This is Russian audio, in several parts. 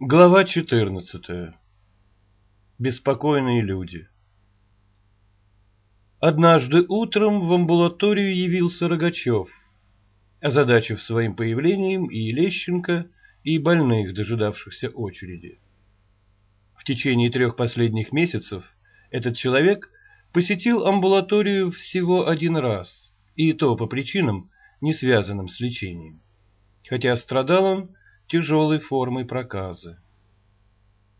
Глава 14. Беспокойные люди. Однажды утром в амбулаторию явился Рогачев, озадачив своим появлением и Лещенко, и больных, дожидавшихся очереди. В течение трех последних месяцев этот человек посетил амбулаторию всего один раз, и то по причинам, не связанным с лечением. Хотя страдал он тяжелой формой проказы.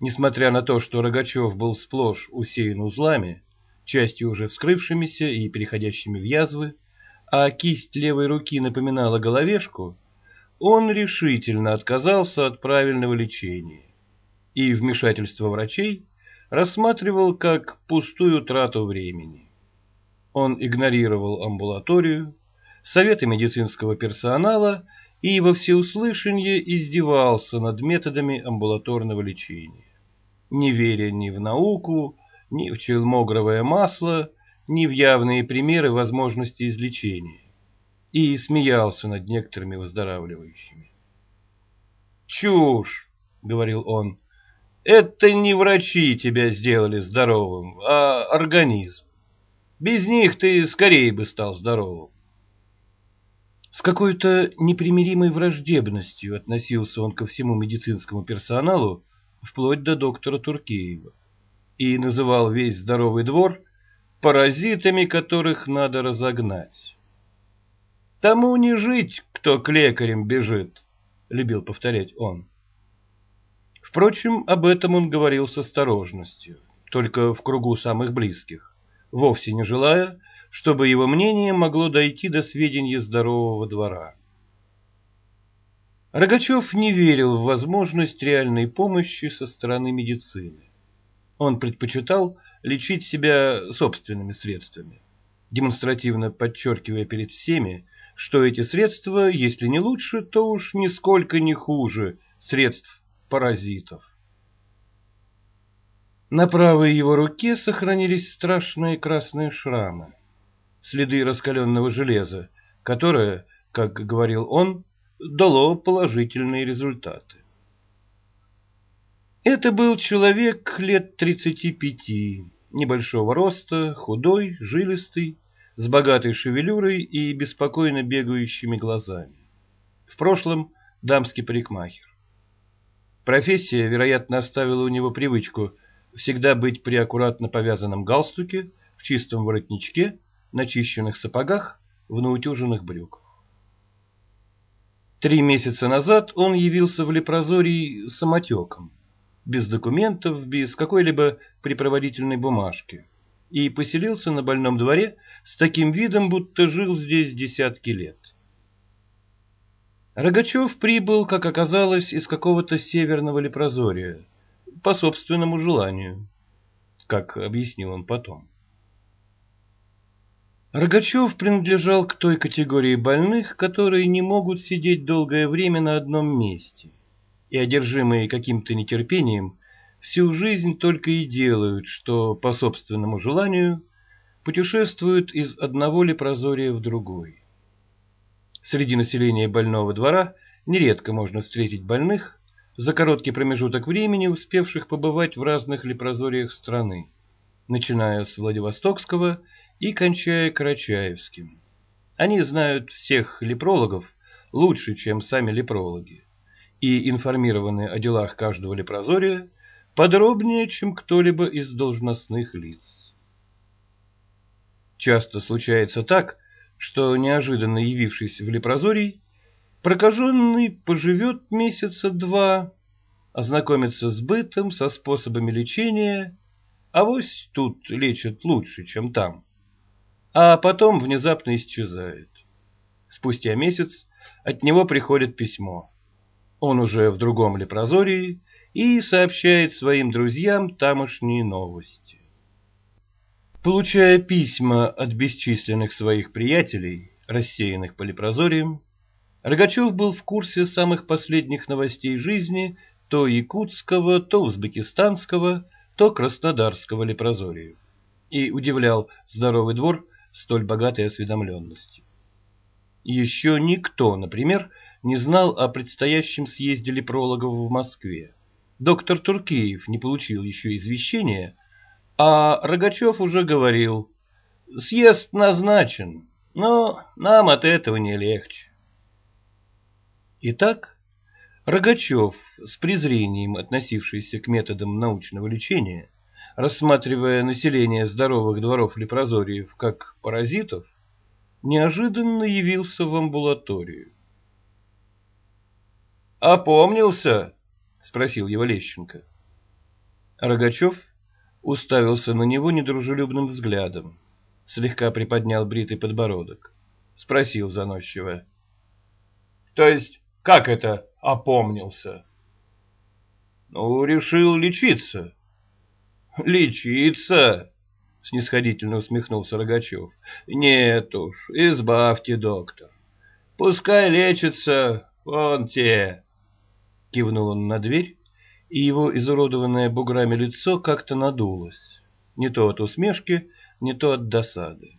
Несмотря на то, что Рогачев был сплошь усеян узлами, частью уже вскрывшимися и переходящими в язвы, а кисть левой руки напоминала головешку, он решительно отказался от правильного лечения и вмешательство врачей рассматривал как пустую трату времени. Он игнорировал амбулаторию, советы медицинского персонала и во всеуслышание издевался над методами амбулаторного лечения, не веря ни в науку, ни в челмогровое масло, ни в явные примеры возможности излечения, и смеялся над некоторыми выздоравливающими. «Чушь!» — говорил он. «Это не врачи тебя сделали здоровым, а организм. Без них ты скорее бы стал здоровым. С какой-то непримиримой враждебностью относился он ко всему медицинскому персоналу, вплоть до доктора Туркеева, и называл весь здоровый двор паразитами, которых надо разогнать. «Тому не жить, кто к лекарям бежит», — любил повторять он. Впрочем, об этом он говорил с осторожностью, только в кругу самых близких, вовсе не желая, чтобы его мнение могло дойти до сведения здорового двора. Рогачев не верил в возможность реальной помощи со стороны медицины. Он предпочитал лечить себя собственными средствами, демонстративно подчеркивая перед всеми, что эти средства, если не лучше, то уж нисколько не хуже средств паразитов. На правой его руке сохранились страшные красные шрамы следы раскаленного железа, которое, как говорил он, дало положительные результаты. Это был человек лет тридцати пяти, небольшого роста, худой, жилистый, с богатой шевелюрой и беспокойно бегающими глазами. В прошлом дамский парикмахер. Профессия, вероятно, оставила у него привычку всегда быть при аккуратно повязанном галстуке, в чистом воротничке начищенных сапогах, в наутюженных брюках. Три месяца назад он явился в Лепрозорий самотеком, без документов, без какой-либо припроводительной бумажки, и поселился на больном дворе с таким видом, будто жил здесь десятки лет. Рогачев прибыл, как оказалось, из какого-то северного Лепрозория, по собственному желанию, как объяснил он потом. Рогачев принадлежал к той категории больных, которые не могут сидеть долгое время на одном месте, и, одержимые каким-то нетерпением, всю жизнь только и делают, что, по собственному желанию, путешествуют из одного лепрозория в другой. Среди населения больного двора нередко можно встретить больных, за короткий промежуток времени успевших побывать в разных лепрозориях страны, начиная с Владивостокского и кончая Карачаевским. Они знают всех лепрологов лучше, чем сами лепрологи, и информированы о делах каждого лепрозория подробнее, чем кто-либо из должностных лиц. Часто случается так, что неожиданно явившись в лепрозорий, прокаженный поживет месяца два, ознакомится с бытом, со способами лечения, а вось тут лечат лучше, чем там а потом внезапно исчезает. Спустя месяц от него приходит письмо. Он уже в другом лепрозории и сообщает своим друзьям тамошние новости. Получая письма от бесчисленных своих приятелей, рассеянных по лепрозориям, Рогачев был в курсе самых последних новостей жизни то якутского, то узбекистанского, то краснодарского лепрозориев и удивлял здоровый двор столь богатой осведомленности. Еще никто, например, не знал о предстоящем съезде лепрологов в Москве, Доктор Туркеев не получил еще извещения, а Рогачев уже говорил, съезд назначен, но нам от этого не легче. Итак, Рогачев, с презрением относившийся к методам научного лечения, рассматривая население здоровых дворов Лепрозориев как паразитов, неожиданно явился в амбулаторию. «Опомнился?» — спросил его Лещенко. Рогачев уставился на него недружелюбным взглядом, слегка приподнял бритый подбородок, спросил заносчиво. — То есть, как это опомнился? — Ну, решил лечиться. — Лечиться? — снисходительно усмехнулся Рогачев. — Нет уж, избавьте, доктор. Пускай лечится вон те. Кивнул он на дверь, и его изуродованное буграми лицо как-то надулось. Не то от усмешки, не то от досады.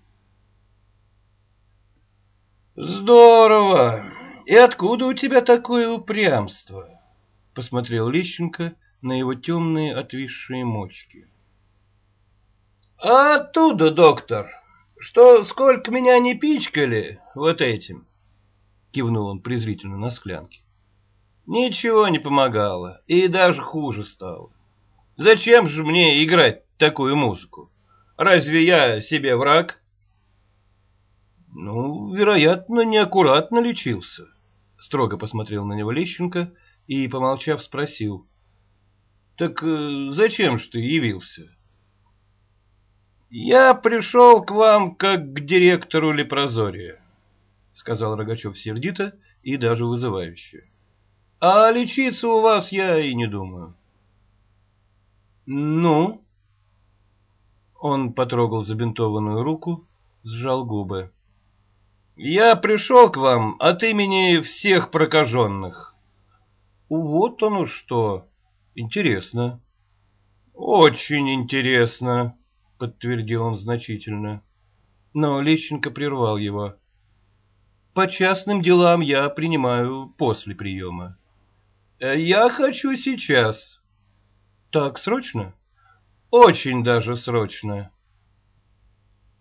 «Здорово! И откуда у тебя такое упрямство?» Посмотрел Лещенко на его темные отвисшие мочки. «А оттуда, доктор, что сколько меня не пичкали вот этим!» Кивнул он презрительно на склянке. Ничего не помогало, и даже хуже стало. Зачем же мне играть такую музыку? Разве я себе враг? Ну, вероятно, неаккуратно лечился. Строго посмотрел на него Лещенко и, помолчав, спросил. Так э, зачем ж ты явился? Я пришел к вам как к директору Лепрозория, сказал Рогачев сердито и даже вызывающе. А лечиться у вас я и не думаю. Ну? Он потрогал забинтованную руку, сжал губы. Я пришел к вам от имени всех прокаженных. Вот оно что. Интересно. Очень интересно, подтвердил он значительно. Но Лещенко прервал его. По частным делам я принимаю после приема. Э, я хочу сейчас. Так срочно? Очень даже срочно.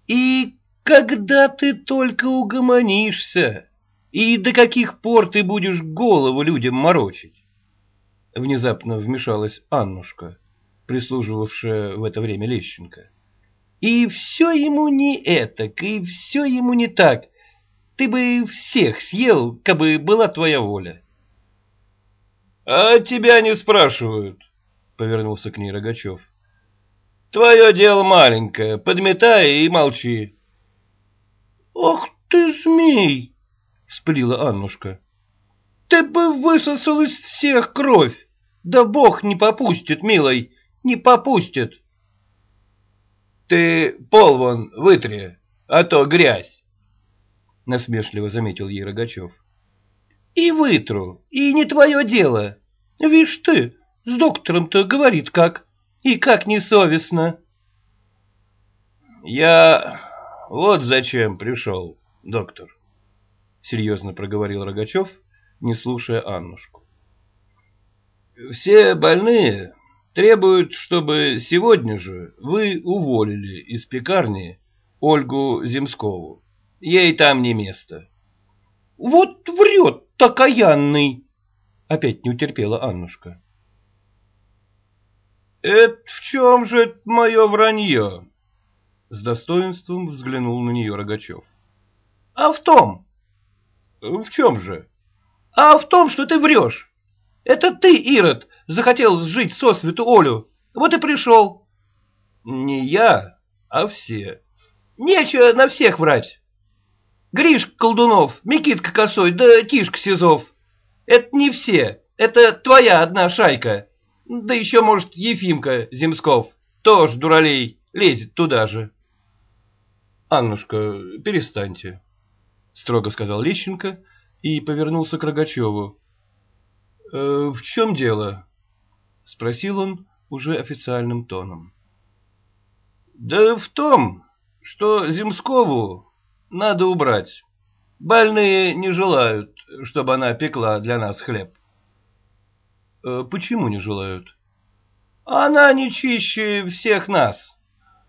И когда ты только угомонишься? И до каких пор ты будешь голову людям морочить? Внезапно вмешалась Аннушка, прислуживавшая в это время Лещенко. И все ему не этак, и все ему не так. Ты бы всех съел, кабы была твоя воля. «А тебя не спрашивают», — повернулся к ней Рогачев. «Твое дело маленькое, подметай и молчи». «Ах ты, змей!» — вспылила Аннушка. «Ты бы высосал из всех кровь! Да бог не попустит, милой, не попустит!» «Ты пол вон вытри, а то грязь!» — насмешливо заметил ей Рогачев. И вытру, и не твое дело. Вишь ты, с доктором-то говорит как, и как несовестно. Я вот зачем пришел, доктор, серьезно проговорил Рогачев, не слушая Аннушку. Все больные требуют, чтобы сегодня же вы уволили из пекарни Ольгу Земскову. Ей там не место. — Вот врет такаянный! — опять не утерпела Аннушка. — Это в чем же мое вранье? — с достоинством взглянул на нее Рогачев. — А в том. — В чем же? — А в том, что ты врешь. Это ты, Ирод, захотел сжить сосвету Олю. Вот и пришел. — Не я, а все. — Нечего на всех врать. Гришка Колдунов, Микитка Косой, да Тишка Сизов. Это не все, это твоя одна шайка. Да еще, может, Ефимка Земсков, тоже дуралей, лезет туда же. Аннушка, перестаньте, строго сказал Лещенко и повернулся к Рогачеву. «Э, в чем дело? Спросил он уже официальным тоном. Да в том, что Земскову надо убрать. Больные не желают, чтобы она пекла для нас хлеб. Э, почему не желают? Она не чище всех нас.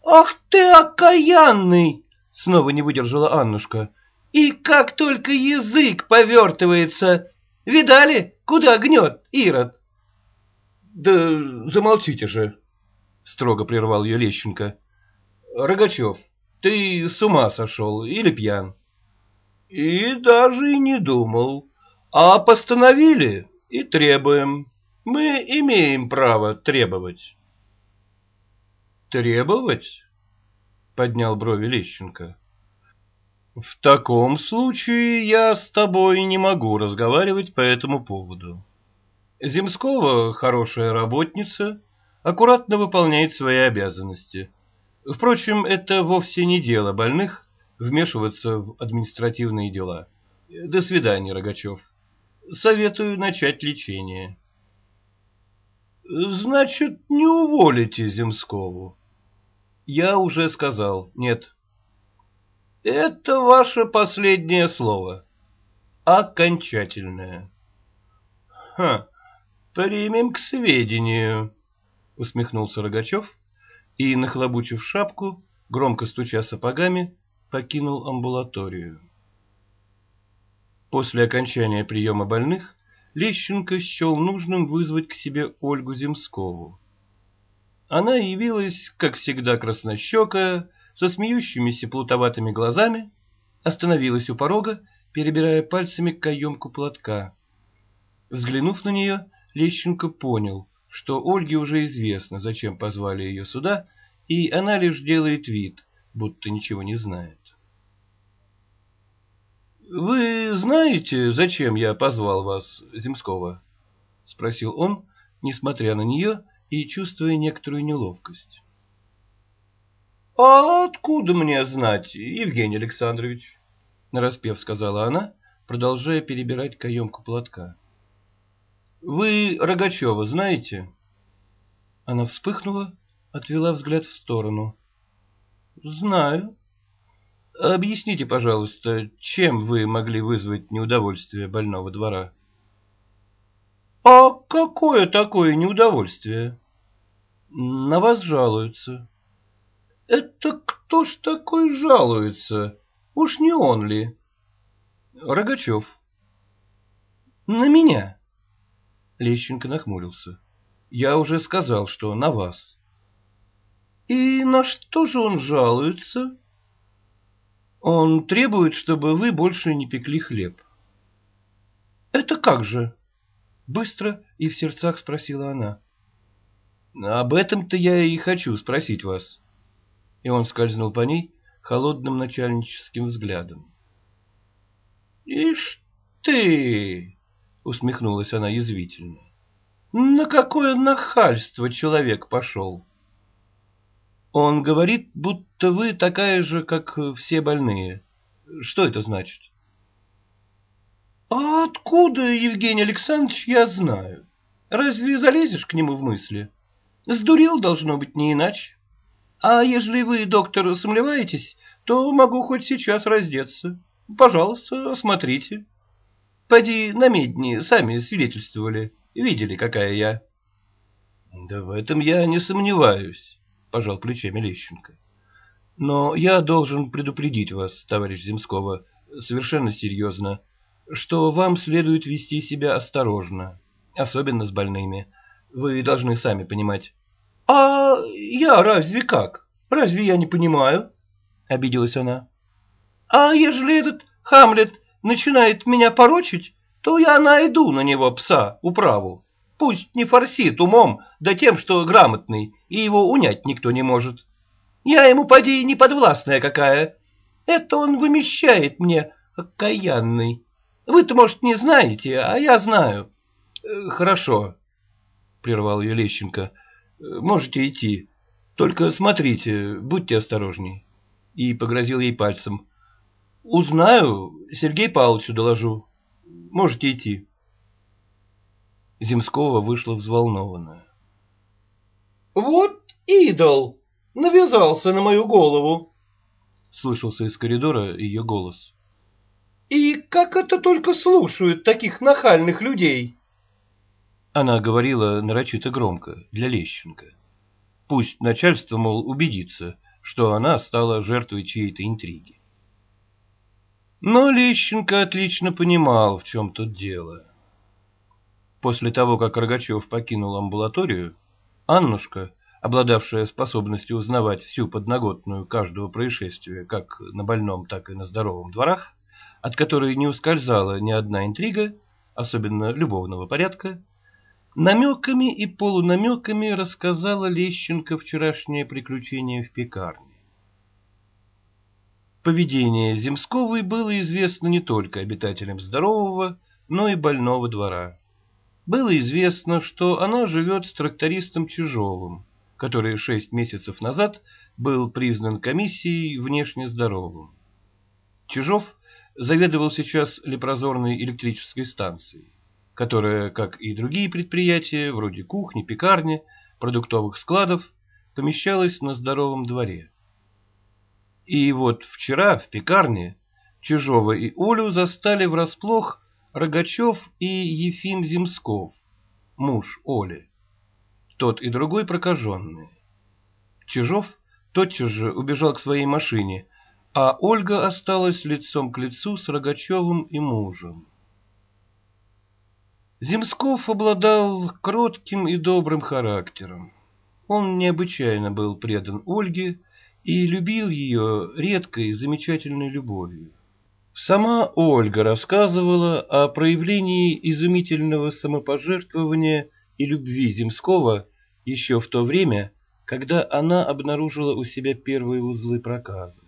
Ах ты окаянный! Снова не выдержала Аннушка. И как только язык повертывается. Видали, куда гнет Ирод? Да замолчите же, строго прервал ее Лещенко. Рогачев, ты с ума сошел или пьян? И даже и не думал. А постановили и требуем. Мы имеем право требовать. Требовать? Поднял брови Лещенко. В таком случае я с тобой не могу разговаривать по этому поводу. Земского хорошая работница, аккуратно выполняет свои обязанности. Впрочем, это вовсе не дело больных вмешиваться в административные дела. До свидания, Рогачев. Советую начать лечение. Значит, не уволите Земскову? Я уже сказал, нет. Это ваше последнее слово. Окончательное. Ха, примем к сведению, усмехнулся Рогачев и, нахлобучив шапку, громко стуча сапогами, покинул амбулаторию. После окончания приема больных Лещенко счел нужным вызвать к себе Ольгу Земскову. Она явилась, как всегда, краснощекая, со смеющимися плутоватыми глазами, остановилась у порога, перебирая пальцами каемку платка. Взглянув на нее, Лещенко понял, что Ольге уже известно, зачем позвали ее сюда, и она лишь делает вид, будто ничего не знает. «Вы знаете, зачем я позвал вас, Земского?» — спросил он, несмотря на нее и чувствуя некоторую неловкость. «А откуда мне знать, Евгений Александрович?» — нараспев сказала она, продолжая перебирать каемку платка. «Вы Рогачева знаете?» Она вспыхнула, отвела взгляд в сторону. «Знаю». Объясните, пожалуйста, чем вы могли вызвать неудовольствие больного двора? — А какое такое неудовольствие? — На вас жалуются. — Это кто ж такой жалуется? Уж не он ли? — Рогачев. — На меня? Лещенко нахмурился. — Я уже сказал, что на вас. — И на что же он жалуется? — он требует, чтобы вы больше не пекли хлеб. — Это как же? — быстро и в сердцах спросила она. — Об этом-то я и хочу спросить вас. И он скользнул по ней холодным начальническим взглядом. — Ишь ты! — усмехнулась она язвительно. — На какое нахальство человек пошел! — он говорит, будто вы такая же, как все больные. Что это значит? А откуда, Евгений Александрович, я знаю? Разве залезешь к нему в мысли? Сдурел, должно быть, не иначе. А ежели вы, доктор, сомневаетесь, то могу хоть сейчас раздеться. Пожалуйста, осмотрите. Поди на медни, сами свидетельствовали, видели, какая я. Да в этом я не сомневаюсь. — пожал плечами Лещенко. — Но я должен предупредить вас, товарищ Земского, совершенно серьезно, что вам следует вести себя осторожно, особенно с больными. Вы должны сами понимать. — А я разве как? Разве я не понимаю? — обиделась она. — А ежели этот Хамлет начинает меня порочить, то я найду на него пса, управу. Пусть не форсит умом, да тем, что грамотный, и его унять никто не может. Я ему, поди, не подвластная какая. Это он вымещает мне, окаянный. Вы-то, может, не знаете, а я знаю. Э, — Хорошо, — прервал ее Лещенко. — Можете идти. Только смотрите, будьте осторожней. И погрозил ей пальцем. — Узнаю, Сергей Павловичу доложу. Можете идти. Земского вышла взволнованная. — Вот идол! Навязался на мою голову! — слышался из коридора ее голос. — И как это только слушают таких нахальных людей? Она говорила нарочито громко, для Лещенко. Пусть начальство, мол, убедится, что она стала жертвой чьей-то интриги. Но Лещенко отлично понимал, в чем тут дело. После того, как Рогачев покинул амбулаторию, Аннушка, обладавшая способностью узнавать всю подноготную каждого происшествия как на больном, так и на здоровом дворах, от которой не ускользала ни одна интрига, особенно любовного порядка, намеками и полунамеками рассказала Лещенко вчерашнее приключение в пекарне. Поведение Земсковой было известно не только обитателям здорового, но и больного двора. Было известно, что она живет с трактористом Чижовым, который шесть месяцев назад был признан комиссией внешне здоровым. Чижов заведовал сейчас лепрозорной электрической станцией, которая, как и другие предприятия, вроде кухни, пекарни, продуктовых складов, помещалась на здоровом дворе. И вот вчера в пекарне Чижова и Олю застали врасплох Рогачев и Ефим Земсков, муж Оли. Тот и другой прокаженные. Чижов тотчас же убежал к своей машине, а Ольга осталась лицом к лицу с Рогачевым и мужем. Земсков обладал кротким и добрым характером. Он необычайно был предан Ольге и любил ее редкой, замечательной любовью. Сама Ольга рассказывала о проявлении изумительного самопожертвования и любви Земского еще в то время, когда она обнаружила у себя первые узлы проказа.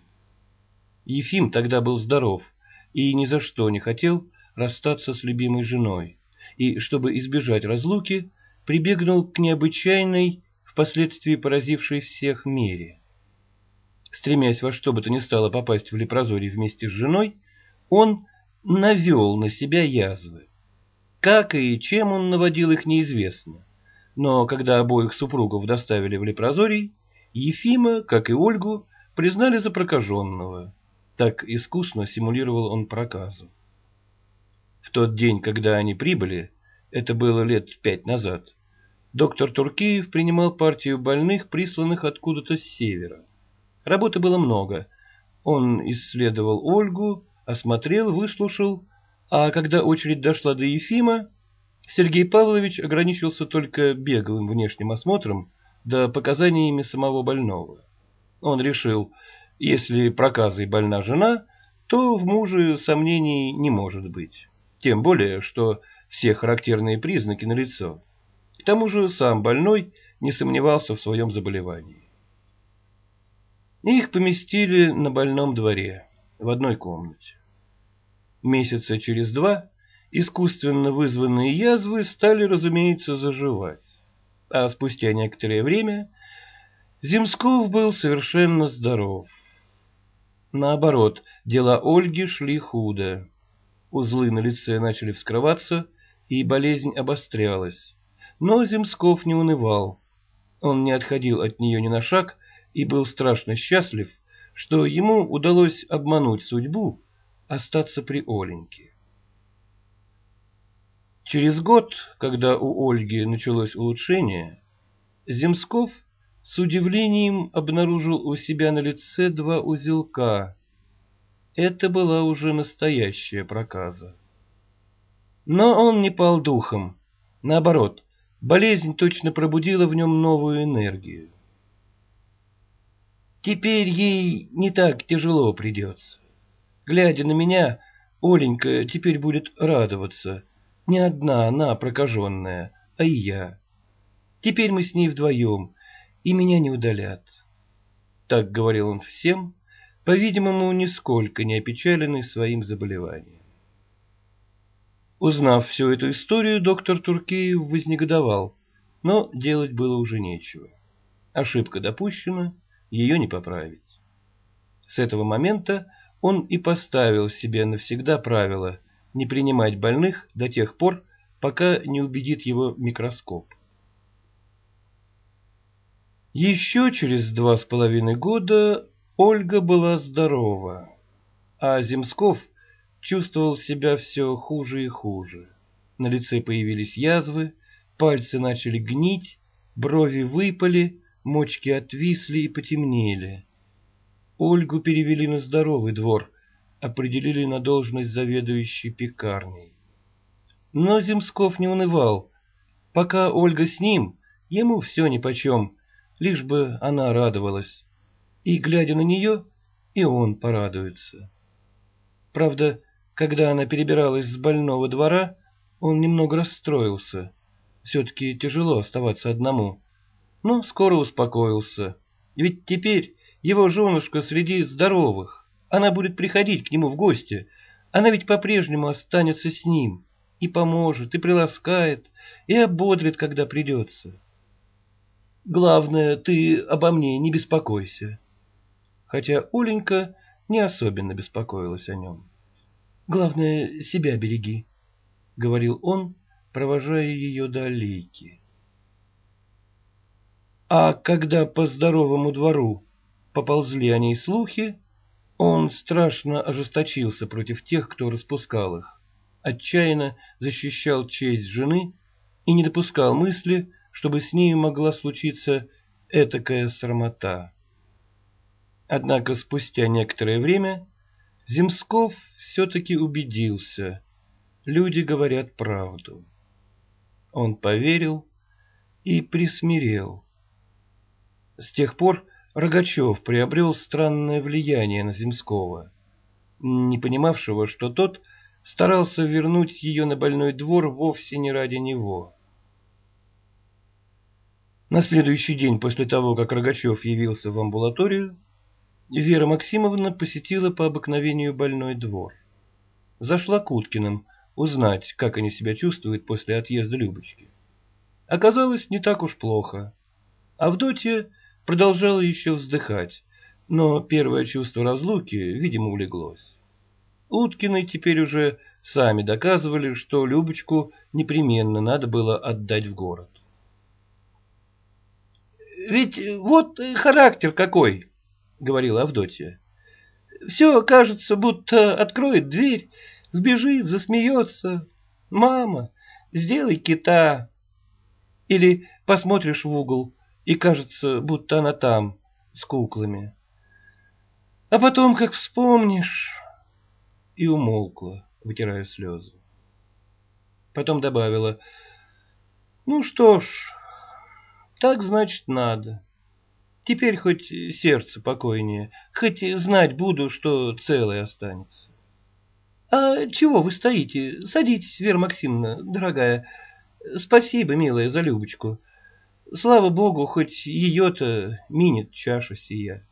Ефим тогда был здоров и ни за что не хотел расстаться с любимой женой, и, чтобы избежать разлуки, прибегнул к необычайной, впоследствии поразившей всех мере. Стремясь во что бы то ни стало попасть в лепрозорий вместе с женой, он навел на себя язвы. Как и чем он наводил их, неизвестно. Но когда обоих супругов доставили в лепрозорий, Ефима, как и Ольгу, признали за прокаженного. Так искусно симулировал он проказу. В тот день, когда они прибыли, это было лет пять назад, доктор Туркеев принимал партию больных, присланных откуда-то с севера. Работы было много. Он исследовал Ольгу, осмотрел, выслушал, а когда очередь дошла до Ефима, Сергей Павлович ограничился только беглым внешним осмотром да показаниями самого больного. Он решил, если проказой больна жена, то в муже сомнений не может быть. Тем более, что все характерные признаки налицо. К тому же сам больной не сомневался в своем заболевании. Их поместили на больном дворе, в одной комнате. Месяца через два искусственно вызванные язвы стали, разумеется, заживать. А спустя некоторое время Земсков был совершенно здоров. Наоборот, дела Ольги шли худо. Узлы на лице начали вскрываться, и болезнь обострялась. Но Земсков не унывал. Он не отходил от нее ни на шаг и был страшно счастлив, что ему удалось обмануть судьбу, остаться при Оленьке. Через год, когда у Ольги началось улучшение, Земсков с удивлением обнаружил у себя на лице два узелка. Это была уже настоящая проказа. Но он не пал духом. Наоборот, болезнь точно пробудила в нем новую энергию. Теперь ей не так тяжело придется. Глядя на меня, Оленька теперь будет радоваться. Не одна она прокаженная, а и я. Теперь мы с ней вдвоем, и меня не удалят. Так говорил он всем, по-видимому, нисколько не опечаленный своим заболеванием. Узнав всю эту историю, доктор Туркеев вознегодовал, но делать было уже нечего. Ошибка допущена, ее не поправить. С этого момента он и поставил себе навсегда правило не принимать больных до тех пор, пока не убедит его микроскоп. Еще через два с половиной года Ольга была здорова, а Земсков чувствовал себя все хуже и хуже. На лице появились язвы, Пальцы начали гнить, брови выпали, мочки отвисли и потемнели. Ольгу перевели на здоровый двор, определили на должность заведующей пекарней. Но Земсков не унывал. Пока Ольга с ним, ему все нипочем, лишь бы она радовалась. И, глядя на нее, и он порадуется. Правда, когда она перебиралась с больного двора, он немного расстроился. Все-таки тяжело оставаться одному. Но скоро успокоился. Ведь теперь его женушка среди здоровых. Она будет приходить к нему в гости. Она ведь по-прежнему останется с ним. И поможет, и приласкает, и ободрит, когда придется. Главное, ты обо мне не беспокойся. Хотя Оленька не особенно беспокоилась о нем. Главное, себя береги, — говорил он, провожая ее до аллейки. А когда по здоровому двору поползли о ней слухи, он страшно ожесточился против тех, кто распускал их, отчаянно защищал честь жены и не допускал мысли, чтобы с ней могла случиться этакая срамота. Однако спустя некоторое время Земсков все-таки убедился, люди говорят правду. Он поверил и присмирел. С тех пор Рогачев приобрел странное влияние на Земского, не понимавшего, что тот старался вернуть ее на больной двор вовсе не ради него. На следующий день после того, как Рогачев явился в амбулаторию, Вера Максимовна посетила по обыкновению больной двор. Зашла к Уткиным узнать, как они себя чувствуют после отъезда Любочки. Оказалось, не так уж плохо. Авдотья продолжала еще вздыхать, но первое чувство разлуки, видимо, улеглось. Уткины теперь уже сами доказывали, что Любочку непременно надо было отдать в город. «Ведь вот характер какой!» — говорила Авдотья. «Все кажется, будто откроет дверь, вбежит, засмеется. Мама, сделай кита!» Или посмотришь в угол, и кажется, будто она там, с куклами. А потом, как вспомнишь... И умолкла, вытирая слезы. Потом добавила, ну что ж, так значит надо. Теперь хоть сердце покойнее, хоть знать буду, что целое останется. А чего вы стоите? Садитесь, Вера Максимовна, дорогая. Спасибо, милая, за Любочку. Слава богу, хоть ее-то минит чаша сия.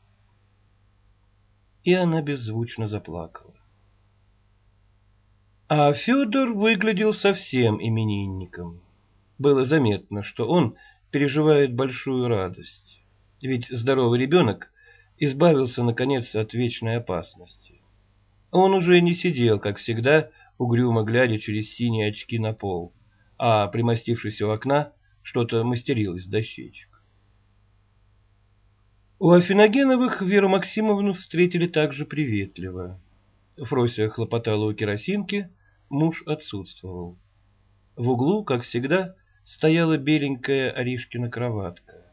И она беззвучно заплакала. А Федор выглядел совсем именинником. Было заметно, что он переживает большую радость. Ведь здоровый ребенок избавился, наконец, от вечной опасности. Он уже не сидел, как всегда, угрюмо глядя через синие очки на пол, а, примостившись у окна, что-то мастерил из дощечек. У Афиногеновых Веру Максимовну встретили также приветливо. Фрося хлопотала у керосинки, муж отсутствовал. В углу, как всегда, стояла беленькая Аришкина кроватка.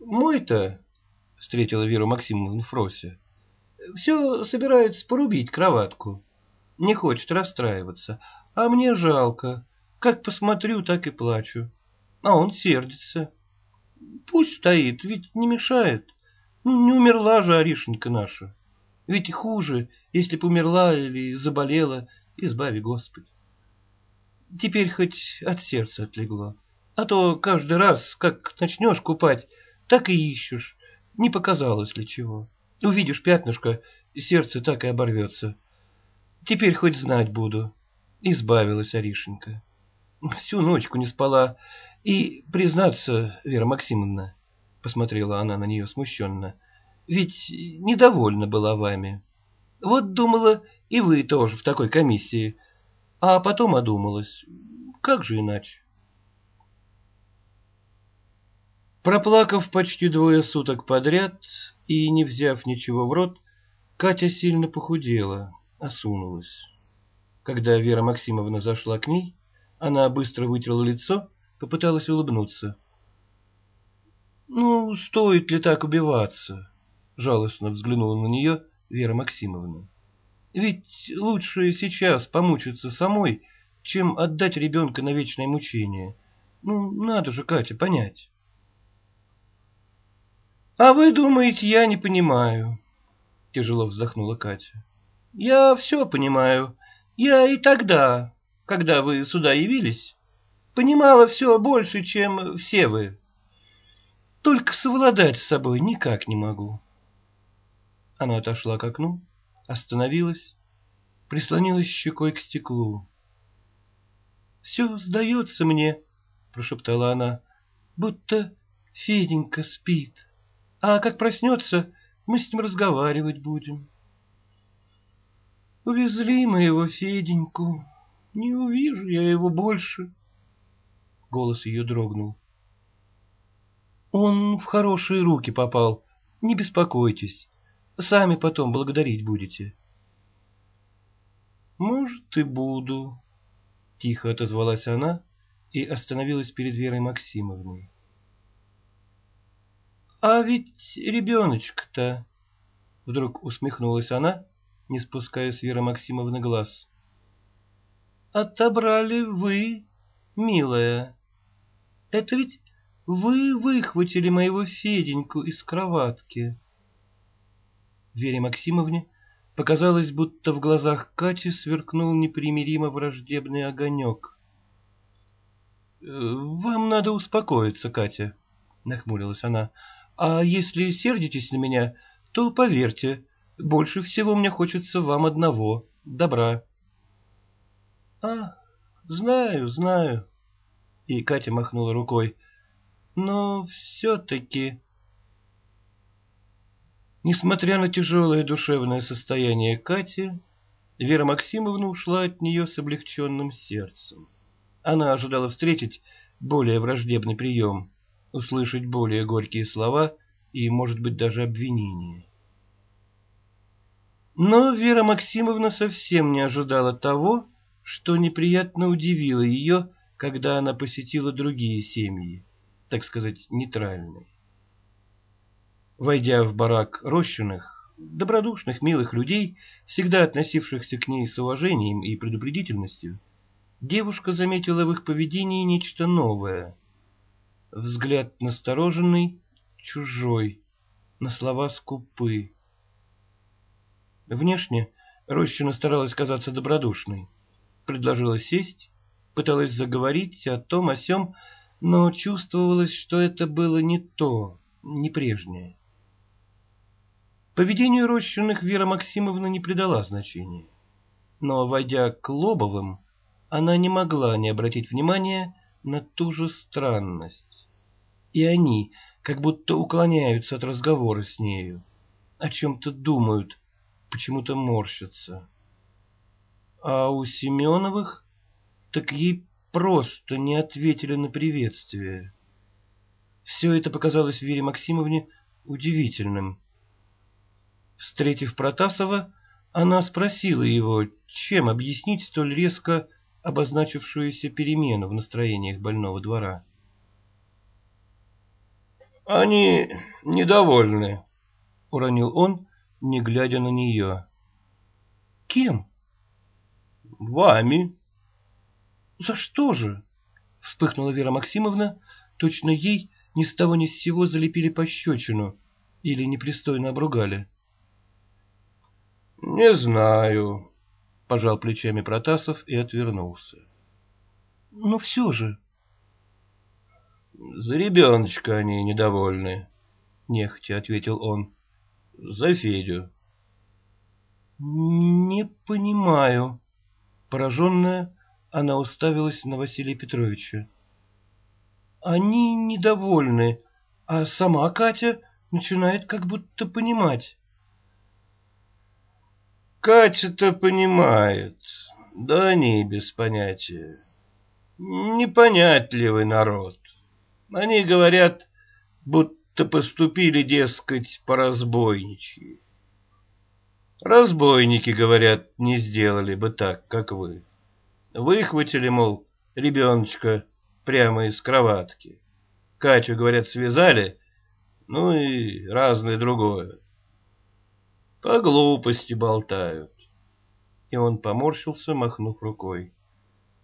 «Мой-то», — встретила Веру Максимовну Фрося, — «все собирается порубить кроватку. Не хочет расстраиваться, а мне жалко. Как посмотрю, так и плачу. А он сердится. Пусть стоит, ведь не мешает. Ну, не умерла же Аришенька наша. Ведь хуже, если б умерла или заболела, избави Господи. Теперь хоть от сердца отлегло. А то каждый раз, как начнешь купать, так и ищешь. Не показалось ли чего. Увидишь пятнышко, сердце так и оборвется. Теперь хоть знать буду. Избавилась Аришенька. Всю ночку не спала. И, признаться, Вера Максимовна, посмотрела она на нее смущенно, ведь недовольна была вами. Вот думала, и вы тоже в такой комиссии. А потом одумалась. Как же иначе? Проплакав почти двое суток подряд и не взяв ничего в рот, Катя сильно похудела, осунулась. Когда Вера Максимовна зашла к ней, Она быстро вытерла лицо, попыталась улыбнуться. «Ну, стоит ли так убиваться?» — жалостно взглянула на нее Вера Максимовна. «Ведь лучше сейчас помучиться самой, чем отдать ребенка на вечное мучение. Ну, надо же, Катя, понять». «А вы думаете, я не понимаю?» — тяжело вздохнула Катя. «Я все понимаю. Я и тогда, когда вы сюда явились, понимала все больше, чем все вы. Только совладать с собой никак не могу. Она отошла к окну, остановилась, прислонилась щекой к стеклу. «Все сдается мне», — прошептала она, — «будто Феденька спит, а как проснется, мы с ним разговаривать будем». Увезли моего Феденьку. Не увижу я его больше. Голос ее дрогнул. Он в хорошие руки попал. Не беспокойтесь. Сами потом благодарить будете. Может, и буду. Тихо отозвалась она и остановилась перед Верой Максимовной. А ведь ребеночек-то... Вдруг усмехнулась она не спуская с Веры Максимовны глаз. «Отобрали вы, милая. Это ведь вы выхватили моего Феденьку из кроватки». Вере Максимовне показалось, будто в глазах Кати сверкнул непримиримо враждебный огонек. «Вам надо успокоиться, Катя», — нахмурилась она. «А если сердитесь на меня, то поверьте, больше всего мне хочется вам одного, добра. — А, знаю, знаю. И Катя махнула рукой. — Но все-таки... Несмотря на тяжелое душевное состояние Кати, Вера Максимовна ушла от нее с облегченным сердцем. Она ожидала встретить более враждебный прием, услышать более горькие слова и, может быть, даже обвинения. Но Вера Максимовна совсем не ожидала того, что неприятно удивило ее, когда она посетила другие семьи, так сказать, нейтральные. Войдя в барак Рощиных, добродушных, милых людей, всегда относившихся к ней с уважением и предупредительностью, девушка заметила в их поведении нечто новое. Взгляд настороженный, чужой, на слова скупы. Внешне Рощина старалась казаться добродушной. Предложила сесть, пыталась заговорить о том, о сём, но чувствовалось, что это было не то, не прежнее. Поведению Рощиных Вера Максимовна не придала значения. Но, войдя к Лобовым, она не могла не обратить внимания на ту же странность. И они как будто уклоняются от разговора с нею, о чем-то думают, почему-то морщится. А у Семеновых так ей просто не ответили на приветствие. Все это показалось Вере Максимовне удивительным. Встретив Протасова, она спросила его, чем объяснить столь резко обозначившуюся перемену в настроениях больного двора. «Они недовольны», — уронил он, не глядя на нее. — Кем? — Вами. — За что же? — вспыхнула Вера Максимовна. Точно ей ни с того ни с сего залепили пощечину или непристойно обругали. — Не знаю, — пожал плечами Протасов и отвернулся. — Но все же... — За ребеночка они недовольны, — нехотя ответил он. — за Федю. Не понимаю. Пораженная, она уставилась на Василия Петровича. Они недовольны, а сама Катя начинает как будто понимать. Катя-то понимает, да они без понятия. Непонятливый народ. Они говорят, будто то поступили, дескать, по разбойничьи. Разбойники, говорят, не сделали бы так, как вы. Выхватили, мол, ребеночка прямо из кроватки. Катю, говорят, связали, ну и разное другое. По глупости болтают. И он поморщился, махнув рукой.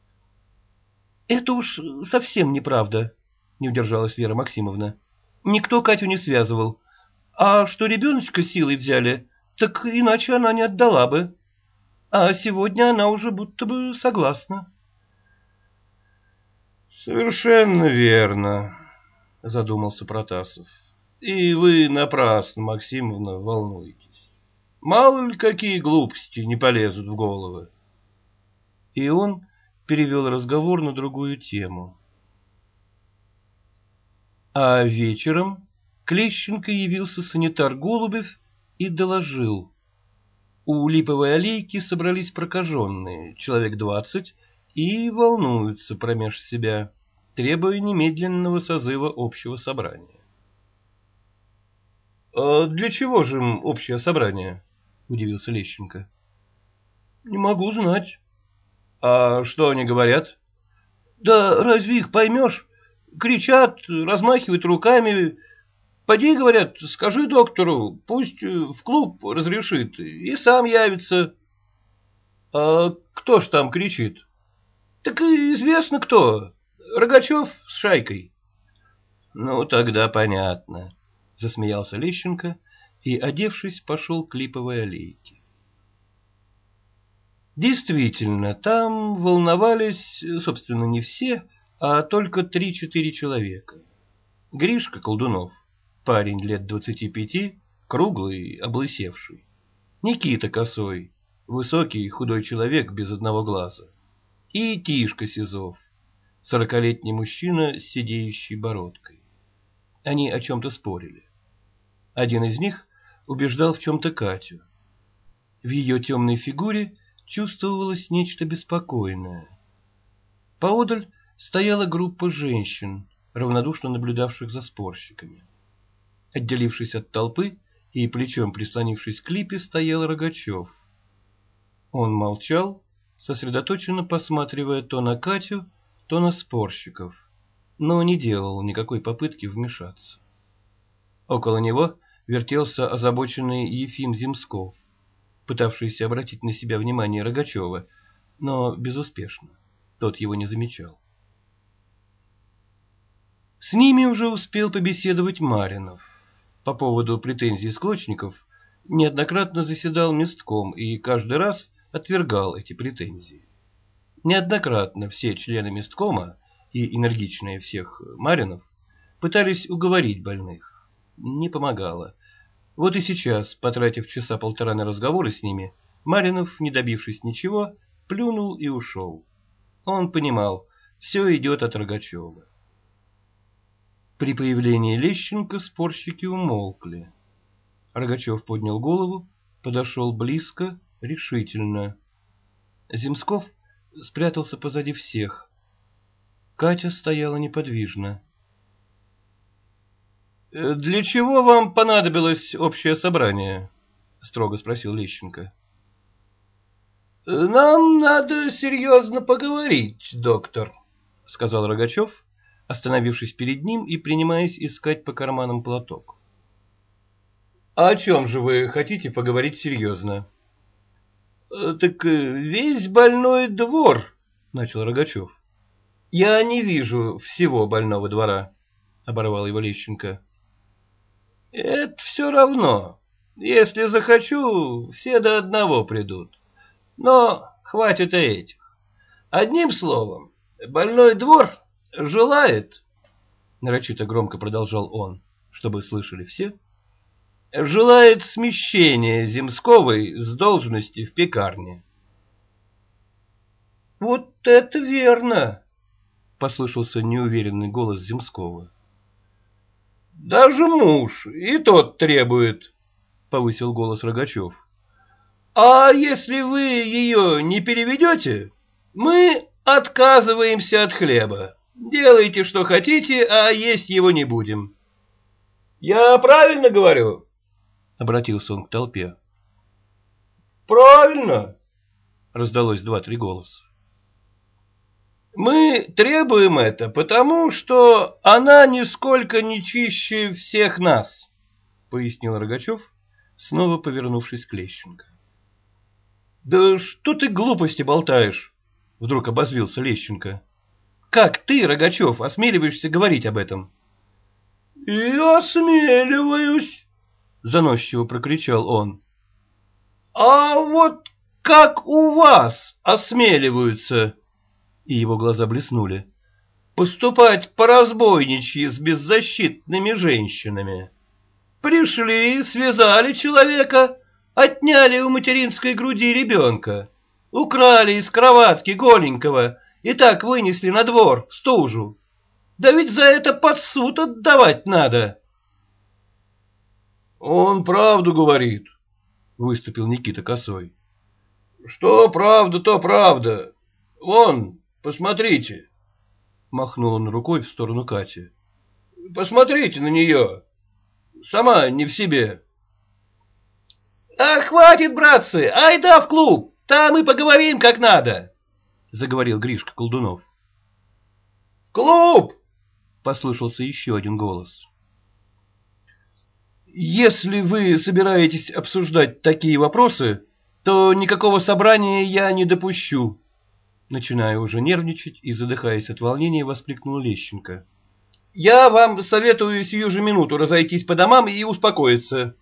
— Это уж совсем неправда, — не удержалась Вера Максимовна. — Никто Катю не связывал. А что ребеночка силой взяли, так иначе она не отдала бы. А сегодня она уже будто бы согласна. — Совершенно верно, — задумался Протасов. — И вы напрасно, Максимовна, волнуетесь. Мало ли какие глупости не полезут в головы. И он перевел разговор на другую тему. А вечером к Лещенко явился санитар Голубев и доложил. У липовой аллейки собрались прокаженные, человек двадцать, и волнуются промеж себя, требуя немедленного созыва общего собрания. — А для чего же им общее собрание? — удивился Лещенко. — Не могу знать. А что они говорят? Да разве их поймешь? Кричат, размахивают руками. Поди, говорят, скажи доктору, пусть в клуб разрешит, и сам явится. А кто ж там кричит? Так известно кто. Рогачев с шайкой. Ну, тогда понятно, засмеялся Лещенко и, одевшись, пошел к липовой аллейке. Действительно, там волновались, собственно, не все, а только три-четыре человека. Гришка Колдунов, парень лет двадцати пяти, круглый, облысевший. Никита Косой, высокий худой человек без одного глаза. И Тишка Сизов, сорокалетний мужчина с сидеющей бородкой. Они о чем-то спорили. Один из них убеждал в чем-то Катю. В ее темной фигуре чувствовалось нечто беспокойное. Поодаль стояла группа женщин, равнодушно наблюдавших за спорщиками. Отделившись от толпы и плечом прислонившись к липе, стоял Рогачев. Он молчал, сосредоточенно посматривая то на Катю, то на спорщиков, но не делал никакой попытки вмешаться. Около него вертелся озабоченный Ефим Земсков пытавшийся обратить на себя внимание Рогачева, но безуспешно. Тот его не замечал. С ними уже успел побеседовать Маринов. По поводу претензий склочников неоднократно заседал местком и каждый раз отвергал эти претензии. Неоднократно все члены месткома и энергичные всех Маринов пытались уговорить больных. Не помогало. Вот и сейчас, потратив часа полтора на разговоры с ними, Маринов, не добившись ничего, плюнул и ушел. Он понимал, все идет от Рогачева. При появлении Лещенко спорщики умолкли. Рогачев поднял голову, подошел близко, решительно. Земсков спрятался позади всех. Катя стояла неподвижно. Э, «Для чего вам понадобилось общее собрание?» — строго спросил Лещенко. «Нам надо серьезно поговорить, доктор», — сказал Рогачев, остановившись перед ним и принимаясь искать по карманам платок. «О чем же вы хотите поговорить серьезно?» «Э, «Так э, весь больной двор», — начал Рогачев. «Я не вижу всего больного двора», — оборвал его Лещенко. Это все равно. Если захочу, все до одного придут. Но хватит и этих. Одним словом, больной двор желает, нарочито громко продолжал он, чтобы слышали все, желает смещения Земсковой с должности в пекарне. Вот это верно, послышался неуверенный голос Земского. Даже муж, и тот требует, — повысил голос Рогачев. А если вы ее не переведете, мы отказываемся от хлеба. Делайте, что хотите, а есть его не будем. Я правильно говорю? — обратился он к толпе. — Правильно, — раздалось два-три голоса. Мы требуем это, потому что она нисколько не чище всех нас, пояснил Рогачев, снова повернувшись к Лещенко. Да что ты глупости болтаешь? Вдруг обозлился Лещенко. Как ты, Рогачев, осмеливаешься говорить об этом? Я осмеливаюсь, заносчиво прокричал он. А вот как у вас осмеливаются? И его глаза блеснули. Поступать по-разбойничьи с беззащитными женщинами. Пришли, связали человека, отняли у материнской груди ребенка, украли из кроватки голенького и так вынесли на двор, в стужу. Да ведь за это под суд отдавать надо. — Он правду говорит, — выступил Никита Косой. — Что правда, то правда. Вон, посмотрите. Махнул он рукой в сторону Кати. — Посмотрите на нее. Сама не в себе. — А хватит, братцы, айда в клуб, там и поговорим как надо, — заговорил Гришка Колдунов. — В клуб! — послышался еще один голос. Если вы собираетесь обсуждать такие вопросы, то никакого собрания я не допущу. Начиная уже нервничать и задыхаясь от волнения, воскликнул Лещенко. Я вам советую сию же минуту разойтись по домам и успокоиться.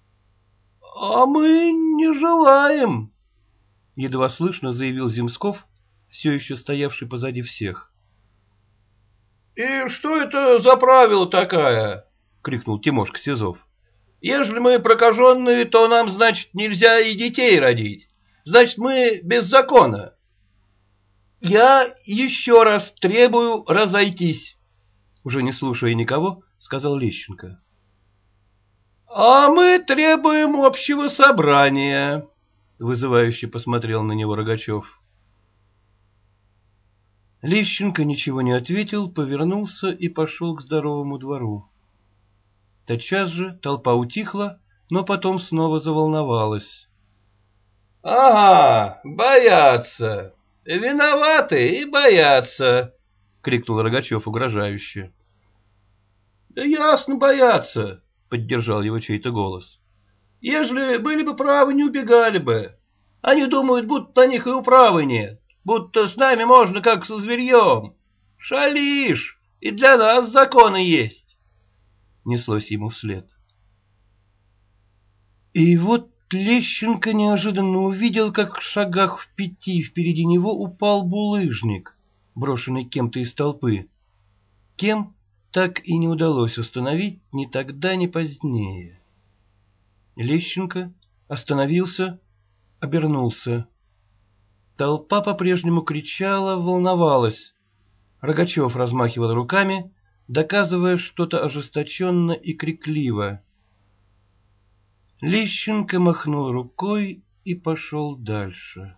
— А мы не желаем, — едва слышно заявил Земсков, все еще стоявший позади всех. — И что это за правило такая? — крикнул Тимошка Сизов. — Ежели мы прокаженные, то нам, значит, нельзя и детей родить. Значит, мы без закона. — Я еще раз требую разойтись, — уже не слушая никого, сказал Лещенко. — А мы требуем общего собрания, — вызывающе посмотрел на него Рогачев. Лещенко ничего не ответил, повернулся и пошел к здоровому двору. Тотчас же толпа утихла, но потом снова заволновалась. — Ага, боятся. Виноваты и боятся, — крикнул Рогачев угрожающе. — Да ясно боятся, — поддержал его чей-то голос. — Ежели были бы правы, не убегали бы. Они думают, будто на них и управы нет, будто с нами можно как со зверьем. Шалишь, и для нас законы есть неслось ему вслед. И вот Лещенко неожиданно увидел, как в шагах в пяти впереди него упал булыжник, брошенный кем-то из толпы. Кем, так и не удалось установить ни тогда, ни позднее. Лещенко остановился, обернулся. Толпа по-прежнему кричала, волновалась. Рогачев размахивал руками, доказывая что-то ожесточенно и крикливо. Лещенко махнул рукой и пошел дальше.